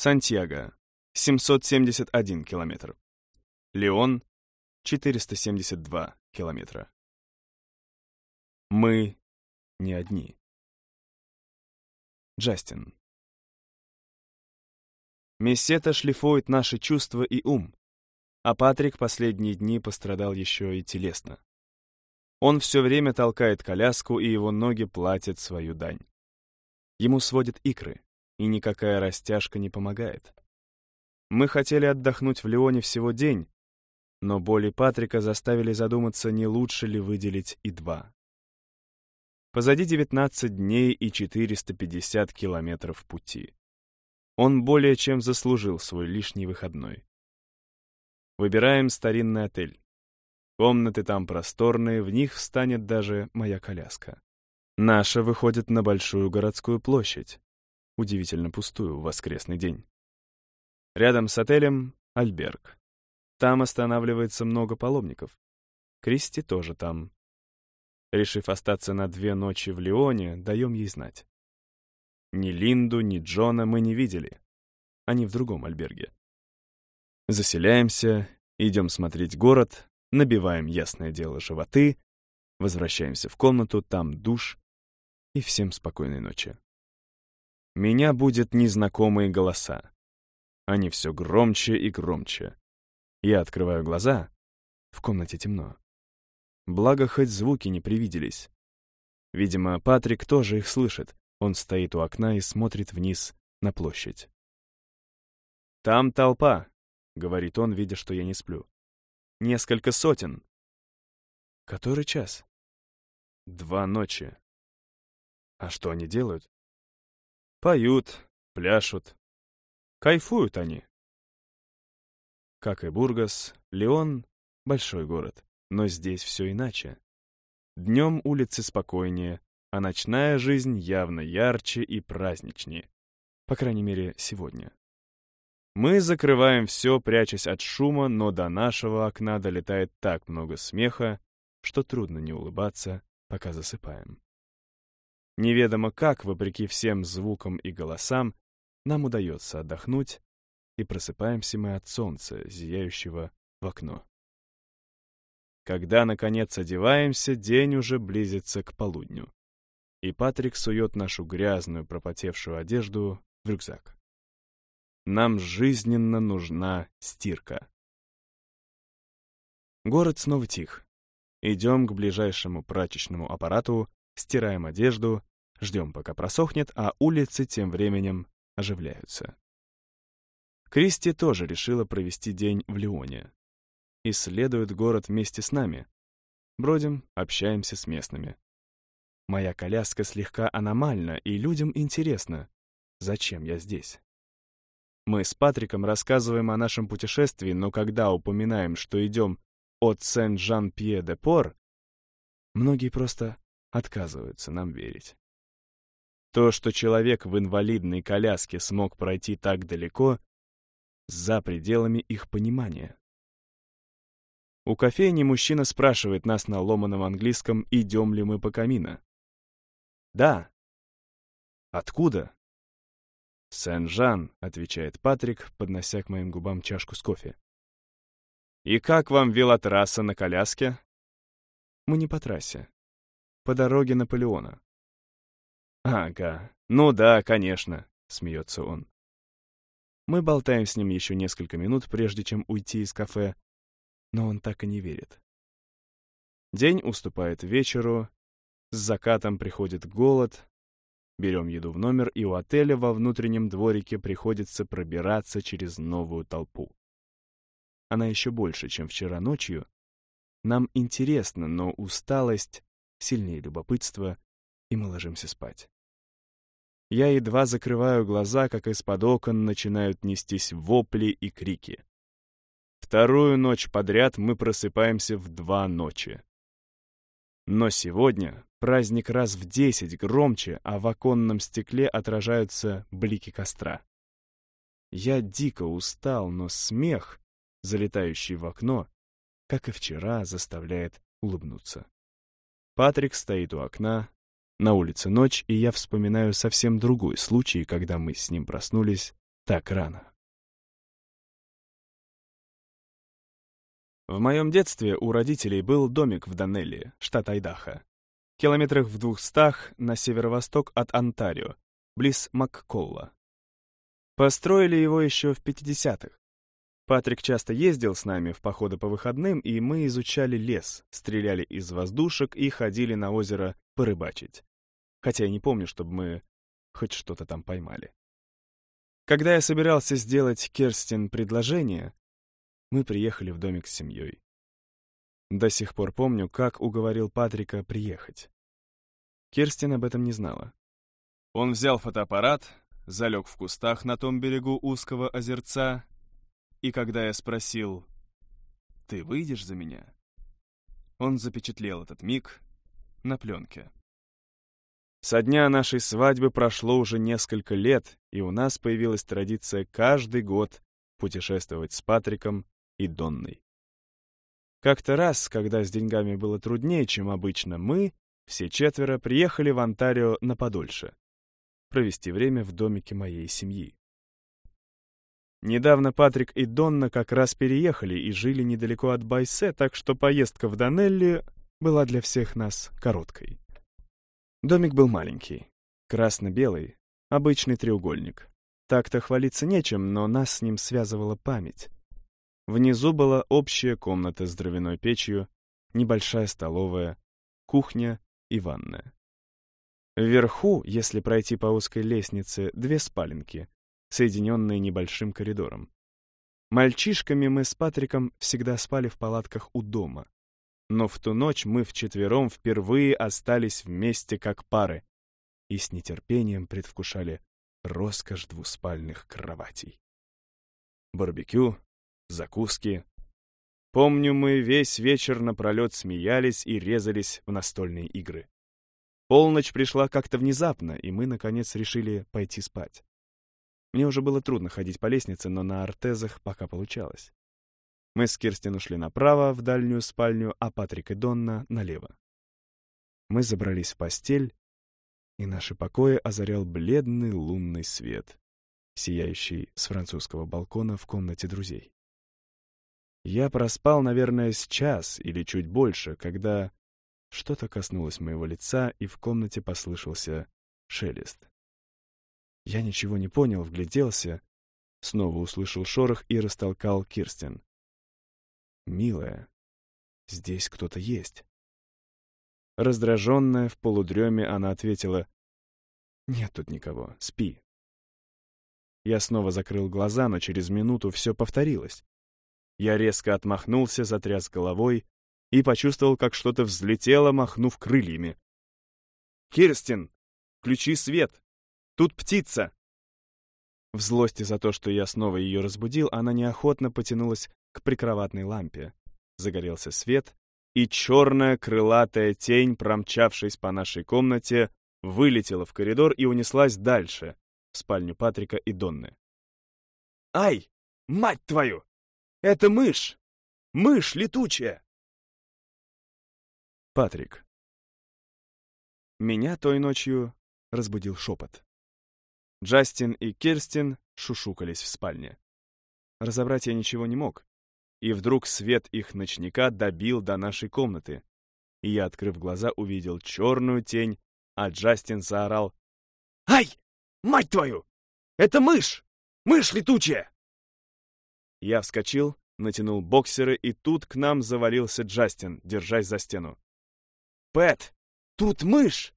Сантьяго — 771 километр. Леон — 472 километра. Мы не одни. Джастин. Мессета шлифует наши чувства и ум, а Патрик последние дни пострадал еще и телесно. Он все время толкает коляску, и его ноги платят свою дань. Ему сводят икры, и никакая растяжка не помогает. Мы хотели отдохнуть в Леоне всего день, но боли Патрика заставили задуматься, не лучше ли выделить и два. Позади 19 дней и 450 километров пути. Он более чем заслужил свой лишний выходной. Выбираем старинный отель. Комнаты там просторные, в них встанет даже моя коляска. Наша выходит на большую городскую площадь, удивительно пустую в воскресный день. Рядом с отелем — Альберг. Там останавливается много паломников. Кристи тоже там. Решив остаться на две ночи в Лионе, даем ей знать. Ни Линду, ни Джона мы не видели. Они в другом альберге. Заселяемся, идем смотреть город, набиваем, ясное дело, животы, возвращаемся в комнату, там душ, и всем спокойной ночи. Меня будет незнакомые голоса. Они все громче и громче. Я открываю глаза. В комнате темно. Благо, хоть звуки не привиделись. Видимо, Патрик тоже их слышит. Он стоит у окна и смотрит вниз на площадь. «Там толпа», — говорит он, видя, что я не сплю. Несколько сотен. Который час? Два ночи. А что они делают? Поют, пляшут. Кайфуют они. Как и Бургас, Леон — большой город, но здесь все иначе. Днем улицы спокойнее, а ночная жизнь явно ярче и праздничнее. По крайней мере, сегодня. Мы закрываем все, прячась от шума, но до нашего окна долетает так много смеха, что трудно не улыбаться, пока засыпаем. Неведомо как, вопреки всем звукам и голосам, нам удается отдохнуть, и просыпаемся мы от солнца, зияющего в окно. Когда, наконец, одеваемся, день уже близится к полудню, и Патрик сует нашу грязную, пропотевшую одежду в рюкзак. Нам жизненно нужна стирка. Город снова тих. Идем к ближайшему прачечному аппарату, стираем одежду, ждем, пока просохнет, а улицы тем временем оживляются. Кристи тоже решила провести день в Лионе. Исследует город вместе с нами. Бродим, общаемся с местными. Моя коляска слегка аномальна, и людям интересно, зачем я здесь. Мы с Патриком рассказываем о нашем путешествии, но когда упоминаем, что идем от Сен-Жан-Пье-де-Пор, многие просто отказываются нам верить. То, что человек в инвалидной коляске смог пройти так далеко, за пределами их понимания. У кофейни мужчина спрашивает нас на ломаном английском, идем ли мы по камина. Да. Откуда? «Сен-Жан», — отвечает Патрик, поднося к моим губам чашку с кофе. «И как вам велотрасса на коляске?» «Мы не по трассе. По дороге Наполеона». «Ага, ну да, конечно», — смеется он. Мы болтаем с ним еще несколько минут, прежде чем уйти из кафе, но он так и не верит. День уступает вечеру, с закатом приходит голод, Берем еду в номер, и у отеля во внутреннем дворике приходится пробираться через новую толпу. Она еще больше, чем вчера ночью. Нам интересно, но усталость сильнее любопытства, и мы ложимся спать. Я едва закрываю глаза, как из-под окон начинают нестись вопли и крики. Вторую ночь подряд мы просыпаемся в два ночи. Но сегодня праздник раз в десять громче, а в оконном стекле отражаются блики костра. Я дико устал, но смех, залетающий в окно, как и вчера, заставляет улыбнуться. Патрик стоит у окна, на улице ночь, и я вспоминаю совсем другой случай, когда мы с ним проснулись так рано. В моем детстве у родителей был домик в Данелли, штат Айдахо, километрах в двухстах на северо-восток от Онтарио, близ Макколла. Построили его еще в 50-х. Патрик часто ездил с нами в походы по выходным, и мы изучали лес, стреляли из воздушек и ходили на озеро порыбачить. Хотя я не помню, чтобы мы хоть что-то там поймали. Когда я собирался сделать Керстин предложение, мы приехали в домик с семьей. До сих пор помню, как уговорил Патрика приехать. Керстин об этом не знала. Он взял фотоаппарат, залег в кустах на том берегу узкого озерца, и когда я спросил «Ты выйдешь за меня?», он запечатлел этот миг на пленке. Со дня нашей свадьбы прошло уже несколько лет, и у нас появилась традиция каждый год путешествовать с Патриком и Донной. Как-то раз, когда с деньгами было труднее, чем обычно, мы, все четверо, приехали в Онтарио на подольше, провести время в домике моей семьи. Недавно Патрик и Донна как раз переехали и жили недалеко от Байсе, так что поездка в Данелли была для всех нас короткой. Домик был маленький, красно-белый, обычный треугольник. Так-то хвалиться нечем, но нас с ним связывала память. Внизу была общая комната с дровяной печью, небольшая столовая, кухня и ванная. Вверху, если пройти по узкой лестнице, две спаленки, соединенные небольшим коридором. Мальчишками мы с Патриком всегда спали в палатках у дома. Но в ту ночь мы вчетвером впервые остались вместе как пары и с нетерпением предвкушали роскошь двуспальных кроватей. Барбекю, закуски. Помню, мы весь вечер напролет смеялись и резались в настольные игры. Полночь пришла как-то внезапно, и мы, наконец, решили пойти спать. Мне уже было трудно ходить по лестнице, но на артезах пока получалось. Мы с Кирстин ушли направо, в дальнюю спальню, а Патрик и Донна — налево. Мы забрались в постель, и наши покои озарял бледный лунный свет, сияющий с французского балкона в комнате друзей. Я проспал, наверное, с час или чуть больше, когда что-то коснулось моего лица, и в комнате послышался шелест. Я ничего не понял, вгляделся, снова услышал шорох и растолкал Кирстен. «Милая, здесь кто-то есть». Раздраженная, в полудреме, она ответила, «Нет тут никого, спи». Я снова закрыл глаза, но через минуту все повторилось. Я резко отмахнулся, затряс головой и почувствовал, как что-то взлетело, махнув крыльями. «Кирстин, включи свет! Тут птица!» В злости за то, что я снова ее разбудил, она неохотно потянулась к прикроватной лампе. Загорелся свет, и черная крылатая тень, промчавшись по нашей комнате, вылетела в коридор и унеслась дальше, в спальню Патрика и Донны. «Ай, мать твою!» Это мышь! Мышь летучая!» Патрик. Меня той ночью разбудил шепот. Джастин и Керстин шушукались в спальне. Разобрать я ничего не мог. И вдруг свет их ночника добил до нашей комнаты. И я, открыв глаза, увидел черную тень, а Джастин заорал «Ай! Мать твою! Это мышь! Мышь летучая!» Я вскочил, натянул боксеры, и тут к нам завалился Джастин, держась за стену. «Пэт, тут мышь!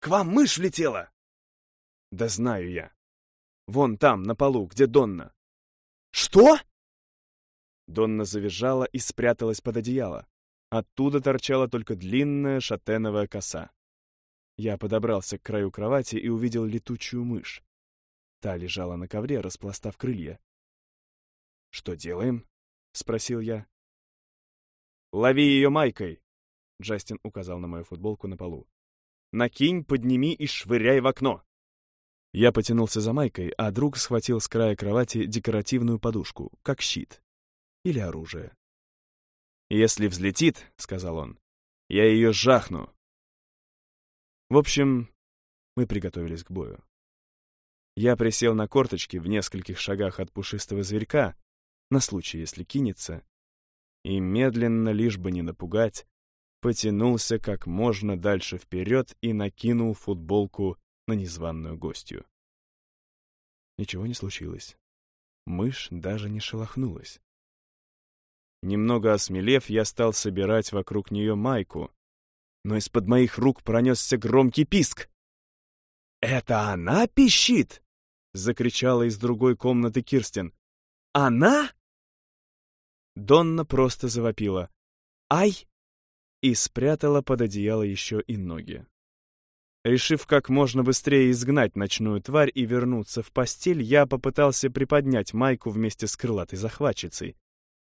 К вам мышь влетела!» «Да знаю я. Вон там, на полу, где Донна». «Что?» Донна завизжала и спряталась под одеяло. Оттуда торчала только длинная шатеновая коса. Я подобрался к краю кровати и увидел летучую мышь. Та лежала на ковре, распластав крылья. «Что делаем?» — спросил я. «Лови ее майкой!» — Джастин указал на мою футболку на полу. «Накинь, подними и швыряй в окно!» Я потянулся за майкой, а друг схватил с края кровати декоративную подушку, как щит. Или оружие. «Если взлетит, — сказал он, — я ее жахну!» В общем, мы приготовились к бою. Я присел на корточки в нескольких шагах от пушистого зверька, на случай, если кинется, и медленно, лишь бы не напугать, потянулся как можно дальше вперед и накинул футболку на незваную гостью. Ничего не случилось. Мышь даже не шелохнулась. Немного осмелев, я стал собирать вокруг нее майку, но из-под моих рук пронесся громкий писк. «Это она пищит?» — закричала из другой комнаты Кирстен. «Она?» Донна просто завопила. «Ай!» и спрятала под одеяло еще и ноги. Решив как можно быстрее изгнать ночную тварь и вернуться в постель, я попытался приподнять майку вместе с крылатой захватчицей.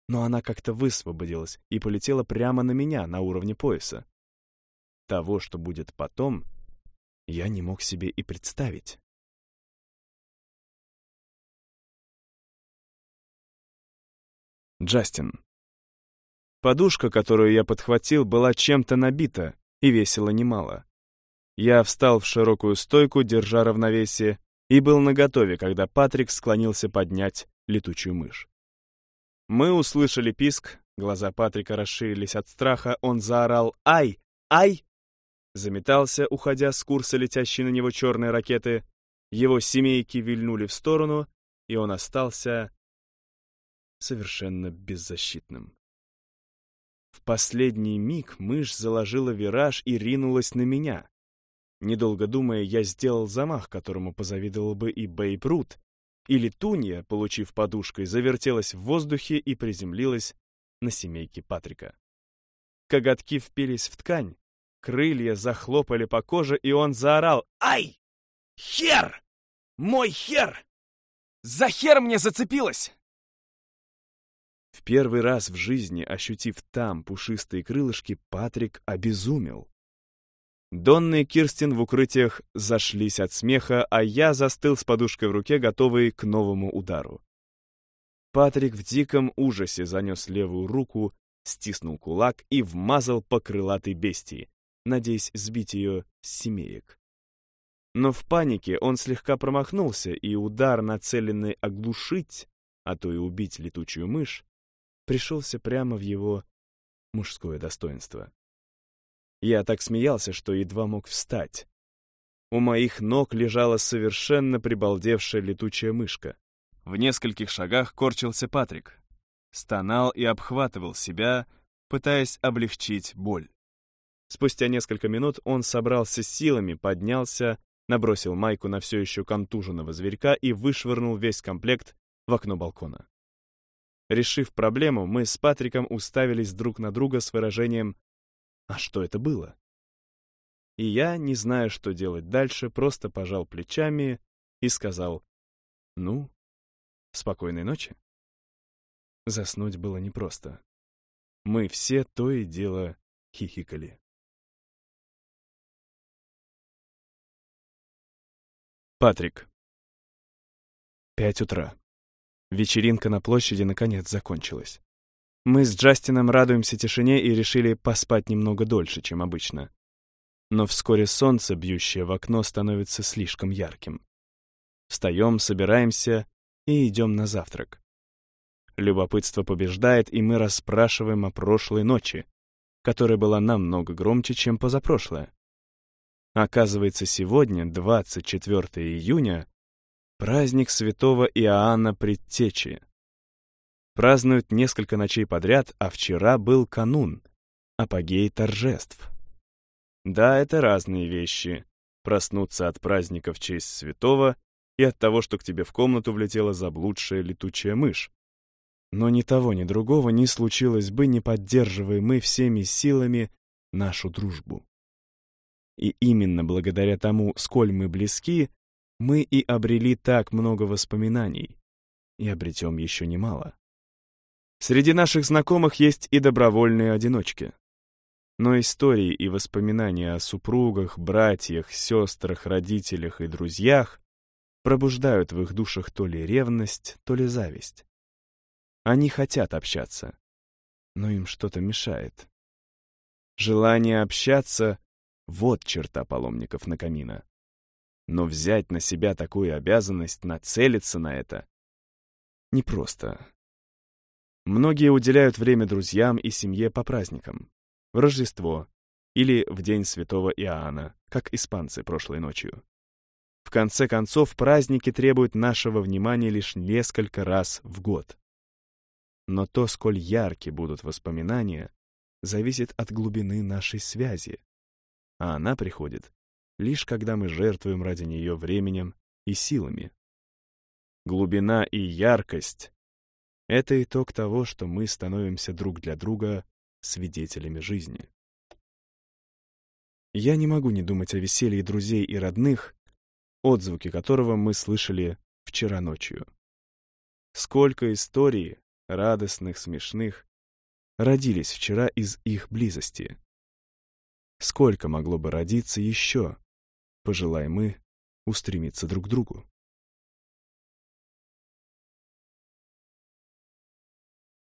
Но она как-то высвободилась и полетела прямо на меня на уровне пояса. Того, что будет потом, я не мог себе и представить. Джастин. Подушка, которую я подхватил, была чем-то набита и весила немало. Я встал в широкую стойку, держа равновесие, и был наготове, когда Патрик склонился поднять летучую мышь. Мы услышали писк, глаза Патрика расширились от страха, он заорал «Ай! Ай!» Заметался, уходя с курса летящей на него черной ракеты, его семейки вильнули в сторону, и он остался совершенно беззащитным. В последний миг мышь заложила вираж и ринулась на меня. Недолго думая, я сделал замах, которому позавидовал бы и Бейб Рут. Или Тунья, получив подушкой, завертелась в воздухе и приземлилась на семейке Патрика. Коготки впились в ткань, крылья захлопали по коже, и он заорал «Ай! Хер! Мой хер! За хер мне зацепилась!» В первый раз в жизни, ощутив там пушистые крылышки, Патрик обезумел. Донна и Кирстин в укрытиях зашлись от смеха, а я застыл с подушкой в руке, готовый к новому удару. Патрик в диком ужасе занес левую руку, стиснул кулак и вмазал по крылатой бестии, надеясь сбить ее с семеек. Но в панике он слегка промахнулся, и удар, нацеленный оглушить, а то и убить летучую мышь, пришелся прямо в его мужское достоинство. Я так смеялся, что едва мог встать. У моих ног лежала совершенно прибалдевшая летучая мышка. В нескольких шагах корчился Патрик. Стонал и обхватывал себя, пытаясь облегчить боль. Спустя несколько минут он собрался с силами, поднялся, набросил майку на все еще контуженного зверька и вышвырнул весь комплект в окно балкона. Решив проблему, мы с Патриком уставились друг на друга с выражением а что это было? И я, не зная, что делать дальше, просто пожал плечами и сказал «Ну, спокойной ночи». Заснуть было непросто. Мы все то и дело хихикали. Патрик. Пять утра. Вечеринка на площади наконец закончилась. Мы с Джастином радуемся тишине и решили поспать немного дольше, чем обычно. Но вскоре солнце, бьющее в окно, становится слишком ярким. Встаем, собираемся и идем на завтрак. Любопытство побеждает, и мы расспрашиваем о прошлой ночи, которая была намного громче, чем позапрошлая. Оказывается, сегодня, 24 июня, праздник святого Иоанна Предтечи, празднуют несколько ночей подряд, а вчера был канун, апогей торжеств. Да, это разные вещи. Проснуться от праздника в честь святого и от того, что к тебе в комнату влетела заблудшая летучая мышь. Но ни того, ни другого не случилось бы, не поддерживая мы всеми силами нашу дружбу. И именно благодаря тому, сколь мы близки, мы и обрели так много воспоминаний, и обретем еще немало. Среди наших знакомых есть и добровольные одиночки. Но истории и воспоминания о супругах, братьях, сестрах, родителях и друзьях пробуждают в их душах то ли ревность, то ли зависть. Они хотят общаться, но им что-то мешает. Желание общаться — вот черта паломников на камина. Но взять на себя такую обязанность, нацелиться на это — непросто. Многие уделяют время друзьям и семье по праздникам. В Рождество или в День Святого Иоанна, как испанцы прошлой ночью. В конце концов, праздники требуют нашего внимания лишь несколько раз в год. Но то, сколь ярки будут воспоминания, зависит от глубины нашей связи, а она приходит лишь когда мы жертвуем ради нее временем и силами. Глубина и яркость — это итог того, что мы становимся друг для друга свидетелями жизни. Я не могу не думать о веселье друзей и родных, отзвуки которого мы слышали вчера ночью. Сколько историй, радостных, смешных, родились вчера из их близости. Сколько могло бы родиться еще, пожелаем мы устремиться друг к другу.